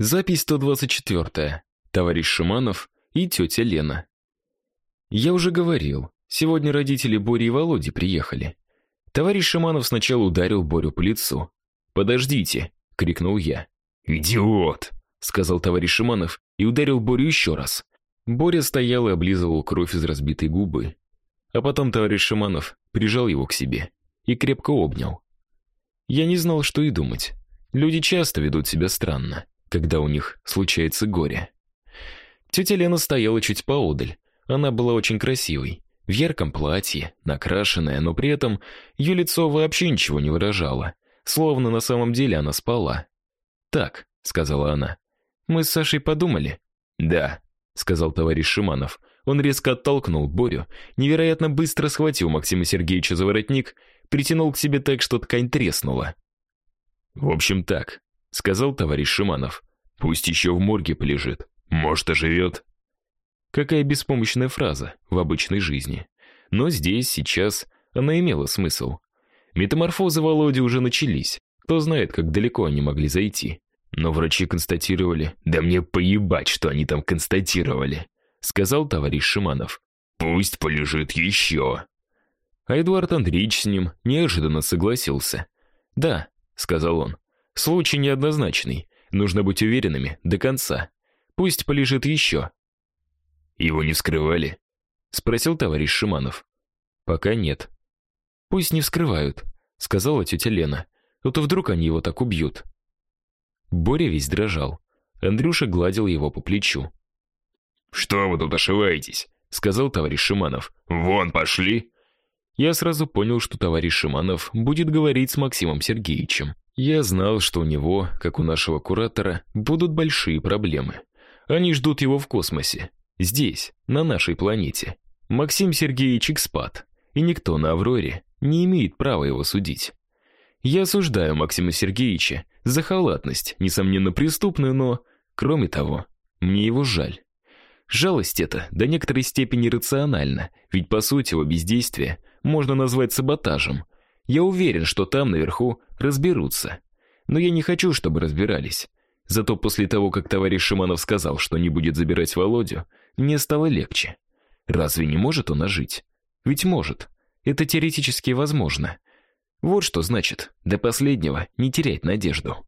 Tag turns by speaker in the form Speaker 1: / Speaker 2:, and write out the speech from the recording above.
Speaker 1: Запись 124. Товарищ Шиманов и тетя Лена. Я уже говорил, сегодня родители Бори и Володи приехали. Товарищ Шиманов сначала ударил Борю по лицу. "Подождите", крикнул я. "Идиот", сказал товарищ Шиманов и ударил Борю еще раз. Боря стоял и облизывал кровь из разбитой губы. А потом товарищ Шиманов прижал его к себе и крепко обнял. Я не знал, что и думать. Люди часто ведут себя странно когда у них случается горе. Тетя Лена стояла чуть поодаль. Она была очень красивой, в ярком платье, накрашенная, но при этом ее лицо вообще ничего не выражало, словно на самом деле она спала. "Так", сказала она. "Мы с Сашей подумали". "Да", сказал товарищ Шиманов. Он резко оттолкнул Борю, невероятно быстро схватил Максима Сергеевича за воротник, притянул к себе так, что ткань треснула. В общем, так сказал товарищ Шиманов. Пусть еще в морге полежит. Может, оживет». Какая беспомощная фраза в обычной жизни. Но здесь, сейчас она имела смысл. Метаморфозы Володи уже начались. Кто знает, как далеко они могли зайти. Но врачи констатировали: "Да мне поебать, что они там констатировали", сказал товарищ Шиманов. "Пусть полежит еще». А Эдуард Андреевич с ним неожиданно согласился. "Да", сказал он. Случай неоднозначный. Нужно быть уверенными до конца. Пусть полежит еще». Его не вскрывали? спросил товарищ Шиманов. Пока нет. Пусть не вскрывают, сказала тетя Лена. А то вдруг они его так убьют. Боря весь дрожал. Андрюша гладил его по плечу. Что вы тут ошиваетесь? сказал товарищ Шиманов. Вон пошли. Я сразу понял, что товарищ Шиманов будет говорить с Максимом Сергеевичем. Я знал, что у него, как у нашего куратора, будут большие проблемы. Они ждут его в космосе, здесь, на нашей планете. Максим Сергеевич экспат, и никто на Авроре не имеет права его судить. Я осуждаю Максима Сергеевича за халатность, несомненно преступную, но, кроме того, мне его жаль. Жалость эта до некоторой степени рациональна, ведь по сути его бездействие можно назвать саботажем – я уверен, что там наверху разберутся. Но я не хочу, чтобы разбирались. Зато после того, как товарищ Шиманов сказал, что не будет забирать Володю, мне стало легче. Разве не может он ожить? Ведь может. Это теоретически возможно. Вот что значит до последнего не терять надежду.